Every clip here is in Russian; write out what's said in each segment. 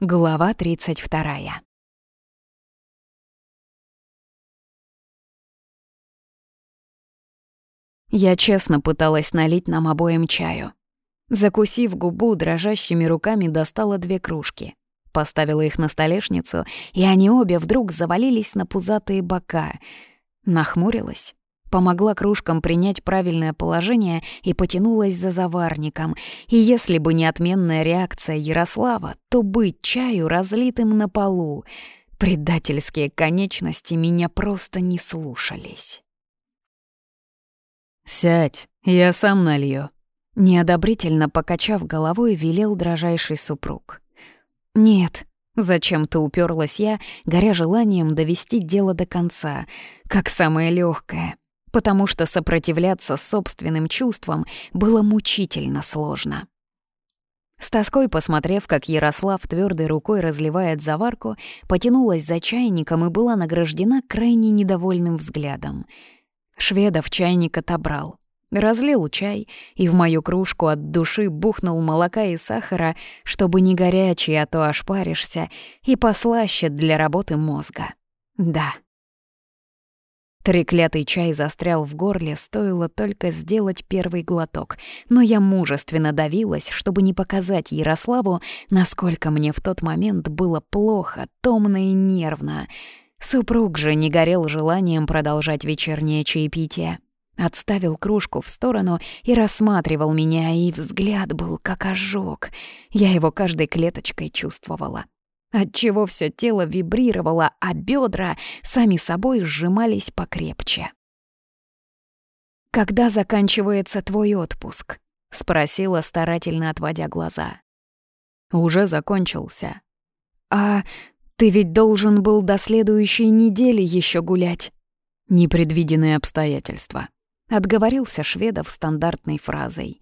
Глава 32. Я честно пыталась налить нам обоим чаю. Закусив губу, дрожащими руками достала две кружки. Поставила их на столешницу, и они обе вдруг завалились на пузатые бока. Нахмурилась, помогла кружкам принять правильное положение и потянулась за заварником. И если бы не отменная реакция Ярослава, то быть чаю разлитым на полу. Предательские конечности меня просто не слушались. «Сядь, я сам налью», — неодобрительно покачав головой, велел дрожайший супруг. «Нет», Зачем-то уперлась я, горя желанием довести дело до конца, как самое легкое потому что сопротивляться собственным чувствам было мучительно сложно. С тоской посмотрев, как Ярослав твердой рукой разливает заварку, потянулась за чайником и была награждена крайне недовольным взглядом. Шведов чайник отобрал. Разлил чай и в мою кружку от души бухнул молока и сахара, чтобы не горячий, а то ошпаришься, и послаще для работы мозга. Да, Треклятый чай застрял в горле, стоило только сделать первый глоток, но я мужественно давилась, чтобы не показать Ярославу, насколько мне в тот момент было плохо, томно и нервно. Супруг же не горел желанием продолжать вечернее чаепитие. Отставил кружку в сторону и рассматривал меня, и взгляд был как ожог. Я его каждой клеточкой чувствовала отчего все тело вибрировало, а бедра сами собой сжимались покрепче. «Когда заканчивается твой отпуск?» — спросила, старательно отводя глаза. «Уже закончился». «А ты ведь должен был до следующей недели еще гулять». «Непредвиденные обстоятельства», — отговорился Шведов стандартной фразой.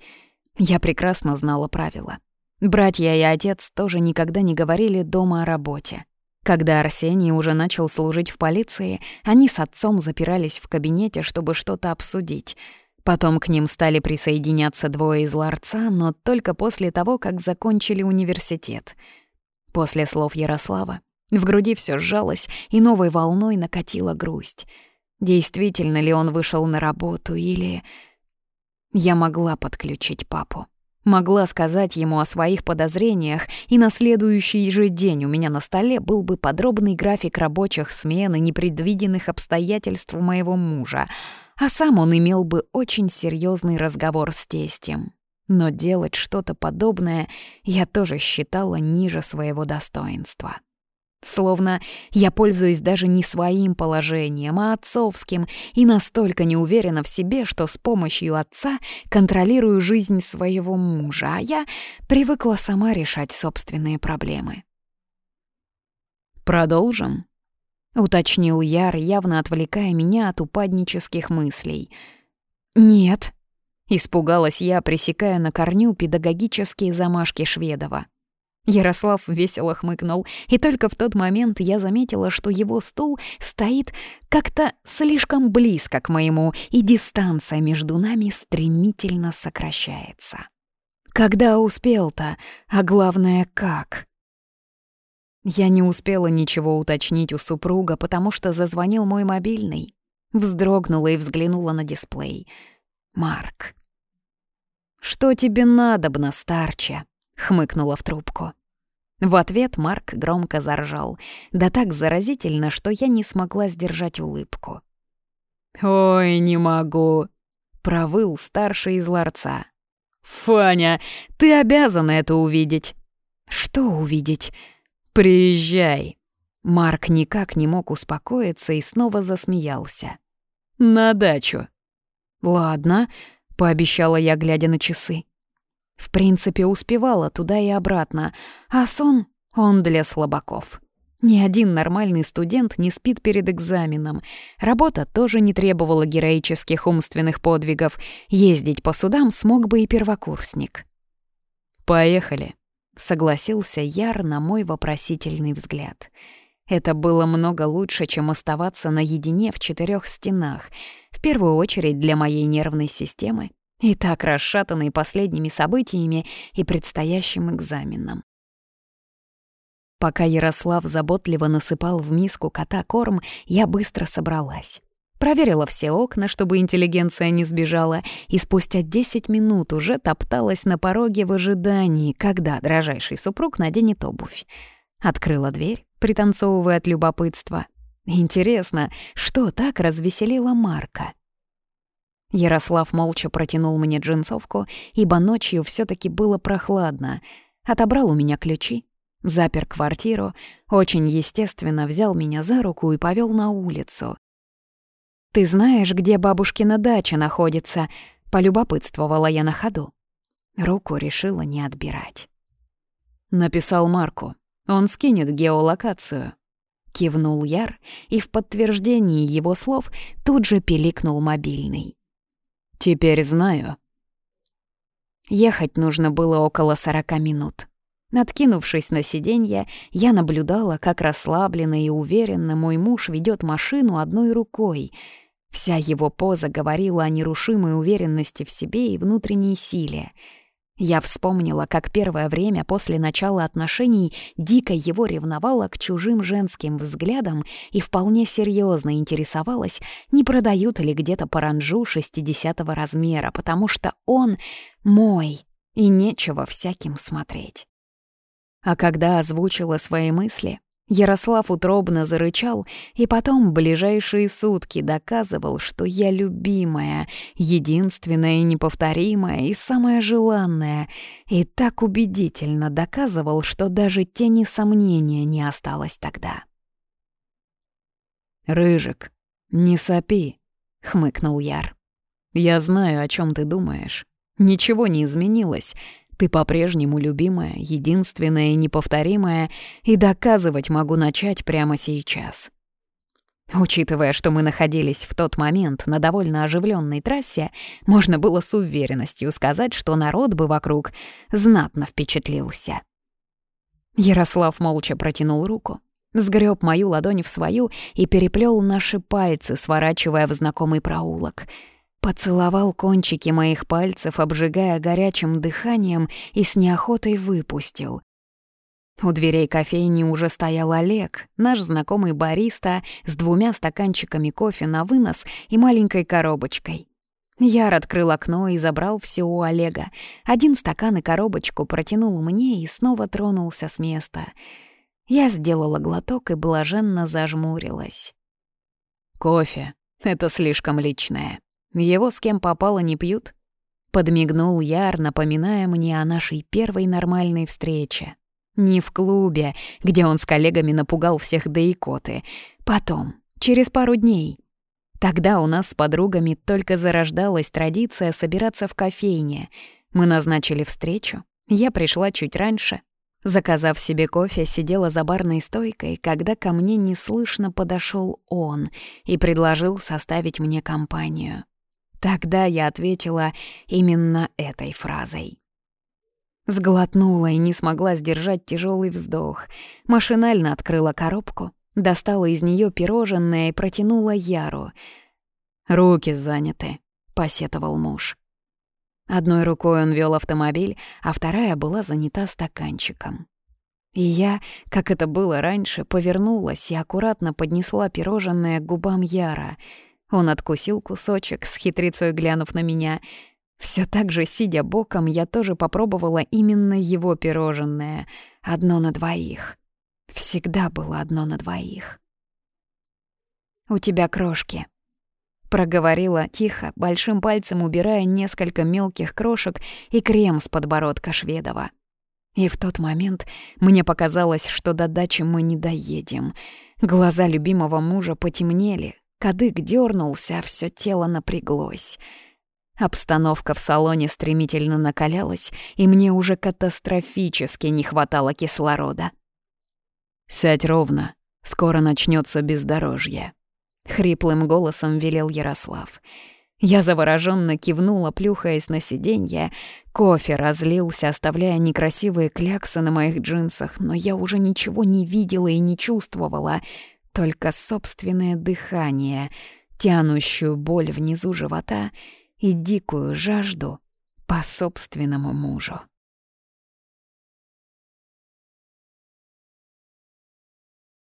Я прекрасно знала правила. Братья и отец тоже никогда не говорили дома о работе. Когда Арсений уже начал служить в полиции, они с отцом запирались в кабинете, чтобы что-то обсудить. Потом к ним стали присоединяться двое из ларца, но только после того, как закончили университет. После слов Ярослава в груди все сжалось, и новой волной накатила грусть. Действительно ли он вышел на работу или... Я могла подключить папу. Могла сказать ему о своих подозрениях, и на следующий же день у меня на столе был бы подробный график рабочих смен и непредвиденных обстоятельств моего мужа, а сам он имел бы очень серьезный разговор с тестем. Но делать что-то подобное я тоже считала ниже своего достоинства. Словно я пользуюсь даже не своим положением, а отцовским, и настолько не уверена в себе, что с помощью отца контролирую жизнь своего мужа, а я привыкла сама решать собственные проблемы. «Продолжим?» — уточнил Яр, явно отвлекая меня от упаднических мыслей. «Нет», — испугалась я, пресекая на корню педагогические замашки Шведова. Ярослав весело хмыкнул, и только в тот момент я заметила, что его стул стоит как-то слишком близко к моему, и дистанция между нами стремительно сокращается. Когда успел-то, а главное, как? Я не успела ничего уточнить у супруга, потому что зазвонил мой мобильный. Вздрогнула и взглянула на дисплей. «Марк». «Что тебе надобно, старче?» — хмыкнула в трубку. В ответ Марк громко заржал, да так заразительно, что я не смогла сдержать улыбку. «Ой, не могу», — провыл старший из ларца. «Фаня, ты обязана это увидеть». «Что увидеть?» «Приезжай». Марк никак не мог успокоиться и снова засмеялся. «На дачу». «Ладно», — пообещала я, глядя на часы. В принципе, успевала туда и обратно, а сон — он для слабаков. Ни один нормальный студент не спит перед экзаменом. Работа тоже не требовала героических умственных подвигов. Ездить по судам смог бы и первокурсник. «Поехали», — согласился Яр на мой вопросительный взгляд. Это было много лучше, чем оставаться наедине в четырех стенах, в первую очередь для моей нервной системы и так расшатанный последними событиями и предстоящим экзаменом. Пока Ярослав заботливо насыпал в миску кота корм, я быстро собралась. Проверила все окна, чтобы интеллигенция не сбежала, и спустя 10 минут уже топталась на пороге в ожидании, когда дрожайший супруг наденет обувь. Открыла дверь, пританцовывая от любопытства. Интересно, что так развеселило Марка? Ярослав молча протянул мне джинсовку, ибо ночью все таки было прохладно. Отобрал у меня ключи, запер квартиру, очень естественно взял меня за руку и повел на улицу. «Ты знаешь, где бабушкина дача находится?» — полюбопытствовала я на ходу. Руку решила не отбирать. Написал Марку. Он скинет геолокацию. Кивнул Яр, и в подтверждении его слов тут же пиликнул мобильный. «Теперь знаю». Ехать нужно было около сорока минут. Откинувшись на сиденье, я наблюдала, как расслабленно и уверенно мой муж ведет машину одной рукой — Вся его поза говорила о нерушимой уверенности в себе и внутренней силе. Я вспомнила, как первое время после начала отношений дико его ревновала к чужим женским взглядам и вполне серьезно интересовалась, не продают ли где-то паранжу 60 размера, потому что он мой, и нечего всяким смотреть. А когда озвучила свои мысли, Ярослав утробно зарычал и потом ближайшие сутки доказывал, что я любимая, единственная и неповторимая и самая желанная, и так убедительно доказывал, что даже тени сомнения не осталось тогда. «Рыжик, не сопи», — хмыкнул Яр. «Я знаю, о чем ты думаешь. Ничего не изменилось, ты по-прежнему любимая, единственная и неповторимая, и доказывать могу начать прямо сейчас. Учитывая, что мы находились в тот момент на довольно оживленной трассе, можно было с уверенностью сказать, что народ бы вокруг знатно впечатлился. Ярослав молча протянул руку, сгреб мою ладонь в свою и переплел наши пальцы, сворачивая в знакомый проулок — Поцеловал кончики моих пальцев, обжигая горячим дыханием и с неохотой выпустил. У дверей кофейни уже стоял Олег, наш знакомый бариста, с двумя стаканчиками кофе на вынос и маленькой коробочкой. Яр открыл окно и забрал все у Олега. Один стакан и коробочку протянул мне и снова тронулся с места. Я сделала глоток и блаженно зажмурилась. «Кофе — это слишком личное», его с кем попало не пьют. Подмигнул Яр, напоминая мне о нашей первой нормальной встрече. Не в клубе, где он с коллегами напугал всех до икоты. Потом, через пару дней. Тогда у нас с подругами только зарождалась традиция собираться в кофейне. Мы назначили встречу. Я пришла чуть раньше. Заказав себе кофе, сидела за барной стойкой, когда ко мне неслышно подошел он и предложил составить мне компанию. Тогда я ответила именно этой фразой. Сглотнула и не смогла сдержать тяжелый вздох. Машинально открыла коробку, достала из нее пирожное и протянула Яру. «Руки заняты», — посетовал муж. Одной рукой он вел автомобиль, а вторая была занята стаканчиком. И я, как это было раньше, повернулась и аккуратно поднесла пирожное к губам Яра — он откусил кусочек, с хитрецой глянув на меня. Все так же, сидя боком, я тоже попробовала именно его пирожное. Одно на двоих. Всегда было одно на двоих. «У тебя крошки», — проговорила тихо, большим пальцем убирая несколько мелких крошек и крем с подбородка Шведова. И в тот момент мне показалось, что до дачи мы не доедем. Глаза любимого мужа потемнели, Кадык дернулся, а все тело напряглось. Обстановка в салоне стремительно накалялась, и мне уже катастрофически не хватало кислорода. «Сядь ровно, скоро начнется бездорожье», — хриплым голосом велел Ярослав. Я завороженно кивнула, плюхаясь на сиденье. Кофе разлился, оставляя некрасивые кляксы на моих джинсах, но я уже ничего не видела и не чувствовала — только собственное дыхание, тянущую боль внизу живота и дикую жажду по собственному мужу.